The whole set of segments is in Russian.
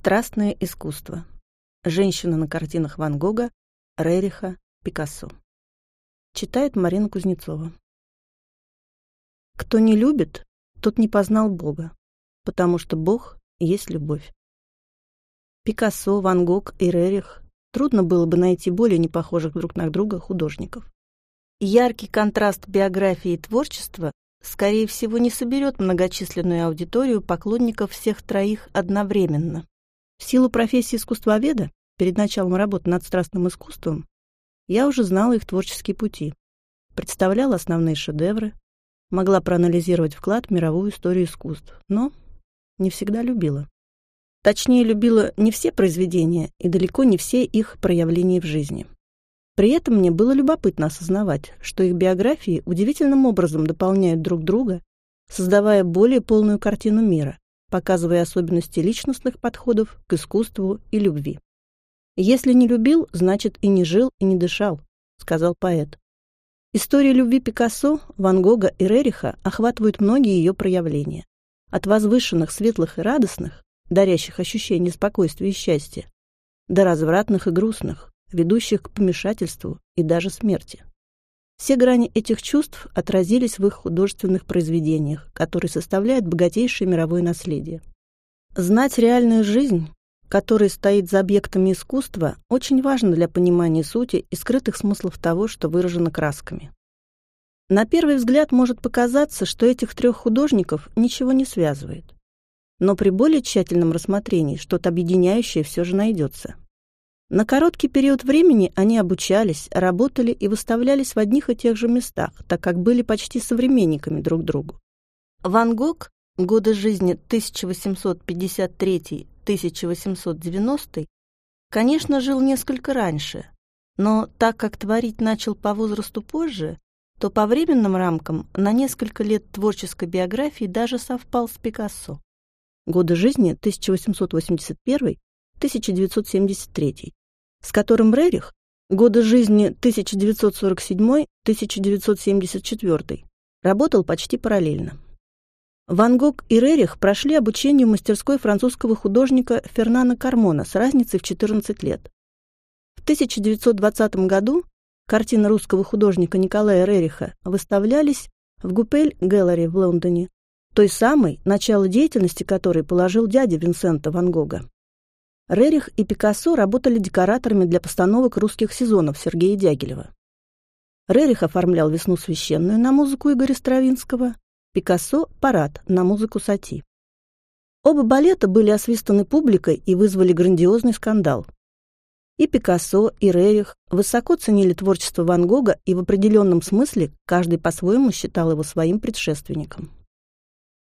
Страстное искусство. Женщина на картинах Ван Гога, Рериха, Пикассо. Читает Марина Кузнецова. Кто не любит, тот не познал Бога, потому что Бог есть любовь. Пикассо, Ван Гог и Рерих трудно было бы найти более непохожих друг на друга художников. Яркий контраст биографии и творчества, скорее всего, не соберет многочисленную аудиторию поклонников всех троих одновременно. В силу профессии искусствоведа, перед началом работы над страстным искусством, я уже знала их творческие пути, представляла основные шедевры, могла проанализировать вклад в мировую историю искусств, но не всегда любила. Точнее, любила не все произведения и далеко не все их проявления в жизни. При этом мне было любопытно осознавать, что их биографии удивительным образом дополняют друг друга, создавая более полную картину мира, показывая особенности личностных подходов к искусству и любви. «Если не любил, значит и не жил, и не дышал», — сказал поэт. История любви Пикассо, Ван Гога и Рериха охватывают многие ее проявления. От возвышенных, светлых и радостных, дарящих ощущение спокойствия и счастья, до развратных и грустных, ведущих к помешательству и даже смерти. Все грани этих чувств отразились в их художественных произведениях, которые составляют богатейшее мировое наследие. Знать реальную жизнь, которая стоит за объектами искусства, очень важно для понимания сути и скрытых смыслов того, что выражено красками. На первый взгляд может показаться, что этих трех художников ничего не связывает. Но при более тщательном рассмотрении что-то объединяющее все же найдется. На короткий период времени они обучались, работали и выставлялись в одних и тех же местах, так как были почти современниками друг другу. Ван Гог, годы жизни 1853-1890, конечно, жил несколько раньше, но так как творить начал по возрасту позже, то по временным рамкам на несколько лет творческой биографии даже совпал с Пикассо. Годы жизни 1881-1973 с которым Рерих годы жизни 1947-1974 работал почти параллельно. Ван Гог и Рерих прошли обучение в мастерской французского художника Фернана Кармона с разницей в 14 лет. В 1920 году картины русского художника Николая Рериха выставлялись в Гупель Гэллери в Лондоне, той самой, начало деятельности которой положил дядя Винсента Ван Гога. Рерих и Пикассо работали декораторами для постановок русских сезонов Сергея Дягилева. Рерих оформлял «Весну священную» на музыку Игоря Стравинского, Пикассо — «Парад» на музыку Сати. Оба балета были освистаны публикой и вызвали грандиозный скандал. И Пикассо, и Рерих высоко ценили творчество Ван Гога и в определенном смысле каждый по-своему считал его своим предшественником.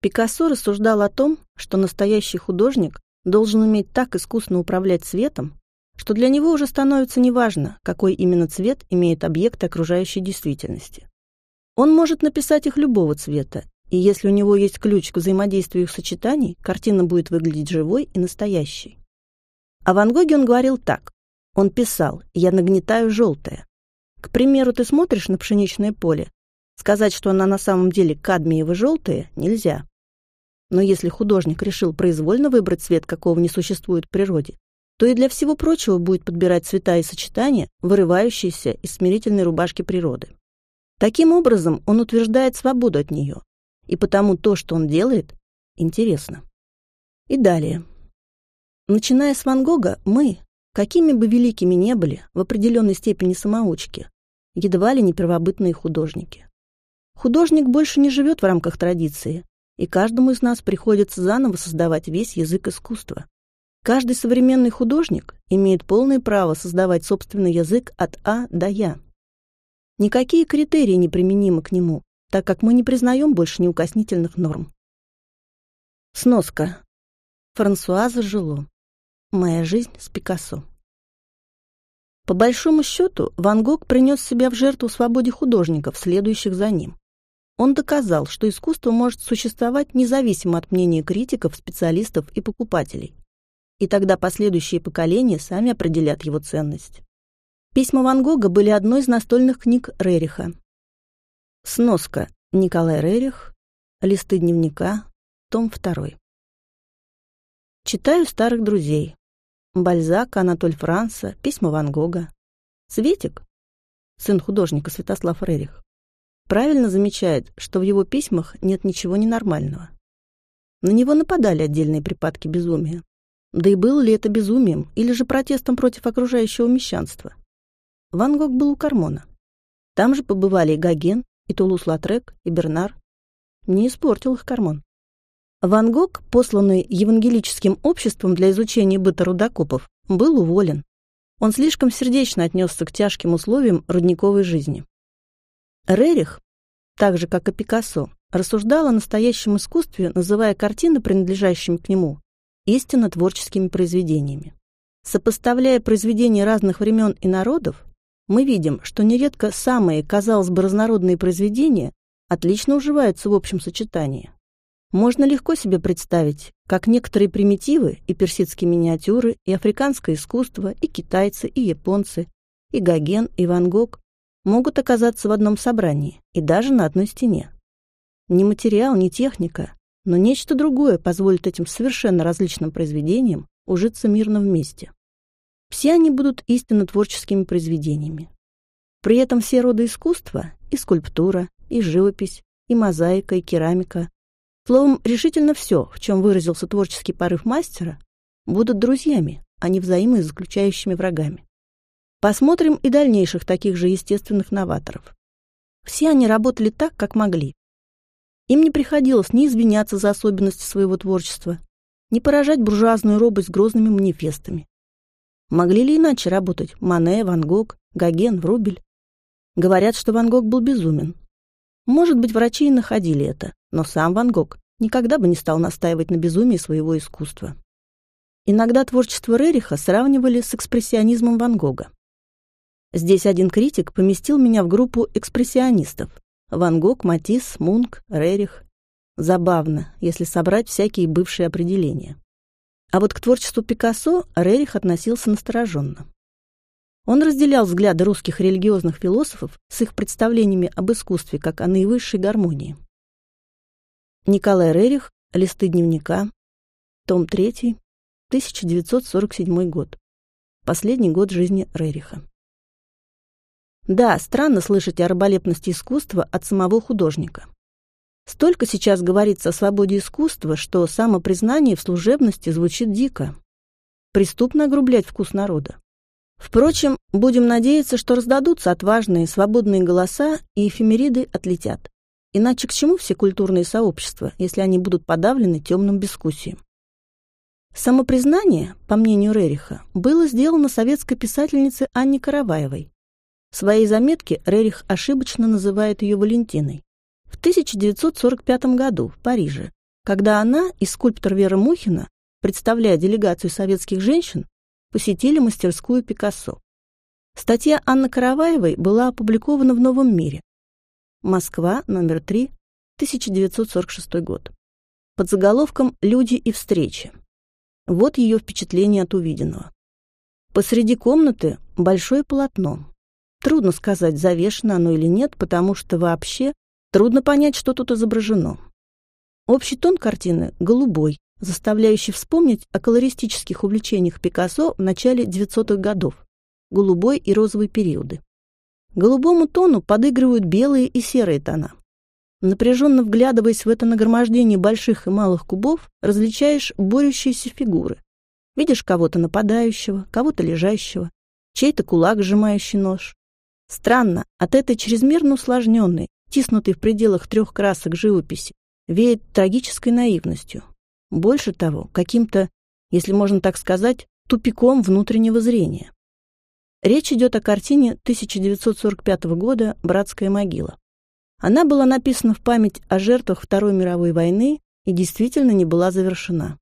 Пикассо рассуждал о том, что настоящий художник должен уметь так искусно управлять цветом, что для него уже становится неважно, какой именно цвет имеет объект окружающей действительности. Он может написать их любого цвета, и если у него есть ключ к взаимодействию их сочетаний, картина будет выглядеть живой и настоящей. О Ван Гоге он говорил так. Он писал «Я нагнетаю желтое». К примеру, ты смотришь на пшеничное поле. Сказать, что она на самом деле кадмиево-желтое, нельзя. Но если художник решил произвольно выбрать цвет, какого не существует в природе, то и для всего прочего будет подбирать цвета и сочетания, вырывающиеся из смирительной рубашки природы. Таким образом, он утверждает свободу от нее, и потому то, что он делает, интересно. И далее. Начиная с Ван Гога, мы, какими бы великими не были, в определенной степени самоучки, едва ли не первобытные художники. Художник больше не живет в рамках традиции, и каждому из нас приходится заново создавать весь язык искусства. Каждый современный художник имеет полное право создавать собственный язык от А до Я. Никакие критерии не применимы к нему, так как мы не признаем больше неукоснительных норм. Сноска. Франсуаза Жило. Моя жизнь с Пикассо. По большому счету, Ван Гог принес себя в жертву свободе художников, следующих за ним. Он доказал, что искусство может существовать независимо от мнения критиков, специалистов и покупателей. И тогда последующие поколения сами определят его ценность. Письма Ван Гога были одной из настольных книг Рериха. Сноска. Николай Рерих. Листы дневника. Том 2. Читаю старых друзей. Бальзак, Анатоль Франца, письма Ван Гога. Светик, сын художника Святослав Рерих, правильно замечает, что в его письмах нет ничего ненормального. На него нападали отдельные припадки безумия. Да и было ли это безумием или же протестом против окружающего мещанства? Ван Гог был у Кармона. Там же побывали и Гоген, и Тулус-Латрек, и Бернар. Не испортил их Кармон. Ван Гог, посланный евангелическим обществом для изучения быта рудокопов, был уволен. Он слишком сердечно отнесся к тяжким условиям рудниковой жизни. Рерих, так же как и Пикассо, рассуждал о настоящем искусстве, называя картины, принадлежащими к нему, истинно творческими произведениями. Сопоставляя произведения разных времен и народов, мы видим, что нередко самые, казалось бы, разнородные произведения отлично уживаются в общем сочетании. Можно легко себе представить, как некоторые примитивы, и персидские миниатюры, и африканское искусство, и китайцы, и японцы, и Гоген, и Ван Гог могут оказаться в одном собрании и даже на одной стене. Ни материал, ни техника, но нечто другое позволит этим совершенно различным произведениям ужиться мирно вместе. Все они будут истинно творческими произведениями. При этом все роды искусства, и скульптура, и живопись, и мозаика, и керамика, словом, решительно все, в чем выразился творческий порыв мастера, будут друзьями, а не взаимоизключающими врагами. Посмотрим и дальнейших таких же естественных новаторов. Все они работали так, как могли. Им не приходилось ни извиняться за особенности своего творчества, ни поражать буржуазную робость грозными манифестами. Могли ли иначе работать Мане, Ван Гог, Гоген, Врубель? Говорят, что Ван Гог был безумен. Может быть, врачи и находили это, но сам Ван Гог никогда бы не стал настаивать на безумии своего искусства. Иногда творчество Рериха сравнивали с экспрессионизмом Ван Гога. Здесь один критик поместил меня в группу экспрессионистов. Ван Гог, Матисс, Мунк, Рерих. Забавно, если собрать всякие бывшие определения. А вот к творчеству Пикассо Рерих относился настороженно. Он разделял взгляды русских религиозных философов с их представлениями об искусстве как о наивысшей гармонии. Николай Рерих, листы дневника, том 3, 1947 год. Последний год жизни Рериха. Да, странно слышать о раболепности искусства от самого художника. Столько сейчас говорится о свободе искусства, что самопризнание в служебности звучит дико. Преступно огрублять вкус народа. Впрочем, будем надеяться, что раздадутся отважные, свободные голоса, и эфемериды отлетят. Иначе к чему все культурные сообщества, если они будут подавлены темным бескусием? Самопризнание, по мнению Рериха, было сделано советской писательницей Анне Караваевой. В своей заметке Рерих ошибочно называет ее Валентиной в 1945 году в Париже, когда она и скульптор Вера Мухина, представляя делегацию советских женщин, посетили мастерскую Пикассо. Статья Анны Караваевой была опубликована в «Новом мире». Москва, номер 3, 1946 год. Под заголовком «Люди и встречи». Вот ее впечатление от увиденного. Посреди комнаты большое полотно. Трудно сказать, завешено оно или нет, потому что вообще Трудно понять, что тут изображено. Общий тон картины голубой, заставляющий вспомнить о колористических увлечениях Пикассо в начале 900-х годов, голубой и розовый периоды. Голубому тону подыгрывают белые и серые тона. Напряженно вглядываясь в это нагромождение больших и малых кубов, различаешь борющиеся фигуры. Видишь кого-то нападающего, кого-то лежащего, чей-то кулак, сжимающий нож. Странно, от этой чрезмерно усложненной, втиснутый в пределах трех красок живописи, веет трагической наивностью. Больше того, каким-то, если можно так сказать, тупиком внутреннего зрения. Речь идет о картине 1945 года «Братская могила». Она была написана в память о жертвах Второй мировой войны и действительно не была завершена.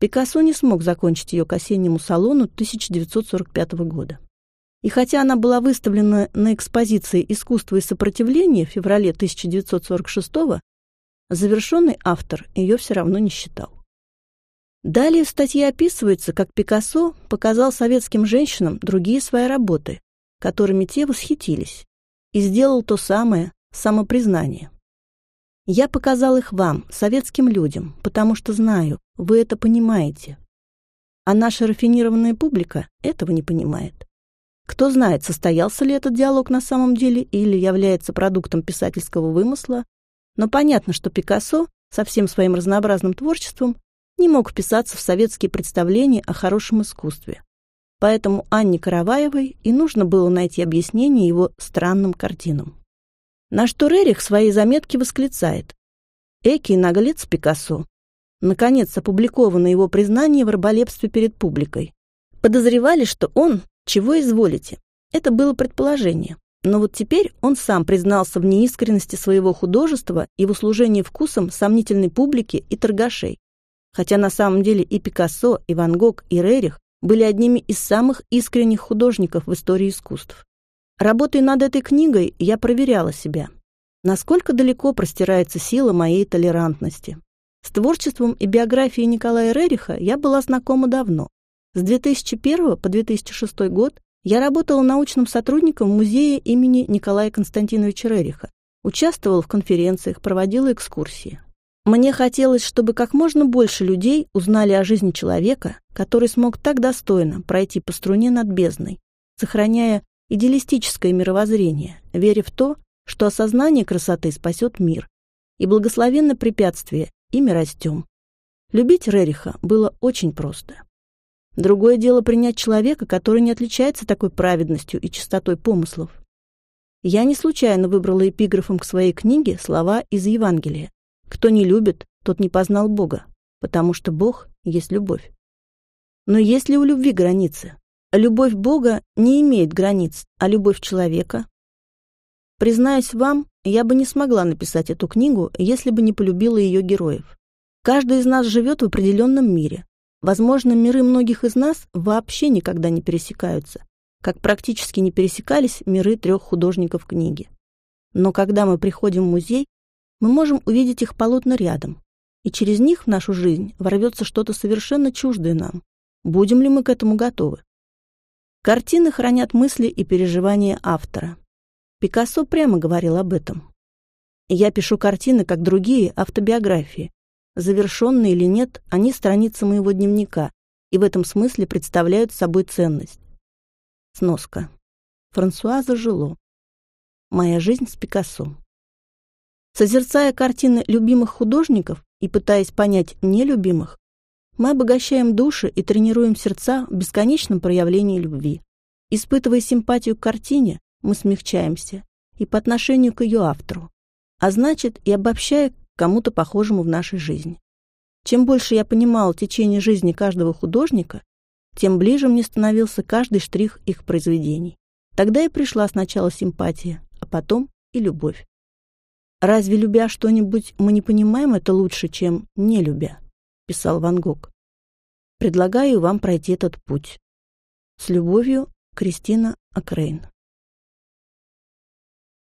Пикассо не смог закончить ее к осеннему салону 1945 года. И хотя она была выставлена на экспозиции «Искусство и сопротивление» в феврале 1946-го, завершенный автор ее все равно не считал. Далее в статье описывается, как Пикассо показал советским женщинам другие свои работы, которыми те восхитились, и сделал то самое самопризнание. «Я показал их вам, советским людям, потому что знаю, вы это понимаете. А наша рафинированная публика этого не понимает. Кто знает, состоялся ли этот диалог на самом деле или является продуктом писательского вымысла, но понятно, что Пикассо со всем своим разнообразным творчеством не мог вписаться в советские представления о хорошем искусстве. Поэтому Анне Караваевой и нужно было найти объяснение его странным картинам. На что Рерих в своей заметке восклицает «Эки наглец Пикассо». Наконец опубликовано его признание в раболепстве перед публикой. Подозревали, что он «чего изволите». Это было предположение. Но вот теперь он сам признался в неискренности своего художества и в услужении вкусом сомнительной публики и торгашей. Хотя на самом деле и Пикассо, и Ван Гог, и Рерих были одними из самых искренних художников в истории искусств. Работая над этой книгой, я проверяла себя. Насколько далеко простирается сила моей толерантности. С творчеством и биографией Николая Рериха я была знакома давно. С 2001 по 2006 год я работала научным сотрудником в музее имени Николая Константиновича Рериха, участвовала в конференциях, проводила экскурсии. Мне хотелось, чтобы как можно больше людей узнали о жизни человека, который смог так достойно пройти по струне над бездной, сохраняя идеалистическое мировоззрение, веря в то, что осознание красоты спасет мир, и благословенно препятствие, ими растем. Любить Рериха было очень просто. Другое дело принять человека, который не отличается такой праведностью и чистотой помыслов. Я не случайно выбрала эпиграфом к своей книге слова из Евангелия. «Кто не любит, тот не познал Бога, потому что Бог есть любовь». Но есть ли у любви границы? Любовь Бога не имеет границ, а любовь человека? Признаюсь вам, я бы не смогла написать эту книгу, если бы не полюбила ее героев. Каждый из нас живет в определенном мире. Возможно, миры многих из нас вообще никогда не пересекаются, как практически не пересекались миры трех художников книги. Но когда мы приходим в музей, мы можем увидеть их полотна рядом, и через них в нашу жизнь ворвется что-то совершенно чуждое нам. Будем ли мы к этому готовы? Картины хранят мысли и переживания автора. Пикассо прямо говорил об этом. Я пишу картины, как другие автобиографии. Завершенные или нет, они страницы моего дневника и в этом смысле представляют собой ценность. Сноска. Франсуаза Жило. Моя жизнь с Пикассо. Созерцая картины любимых художников и пытаясь понять нелюбимых, мы обогащаем души и тренируем сердца в бесконечном проявлении любви. Испытывая симпатию к картине, мы смягчаемся и по отношению к ее автору, а значит и обобщая кому-то похожему в нашей жизни. Чем больше я понимал течение жизни каждого художника, тем ближе мне становился каждый штрих их произведений. Тогда и пришла сначала симпатия, а потом и любовь. Разве любя что-нибудь, мы не понимаем это лучше, чем не любя? писал Ван Гог. Предлагаю вам пройти этот путь. С любовью, Кристина Акрейн.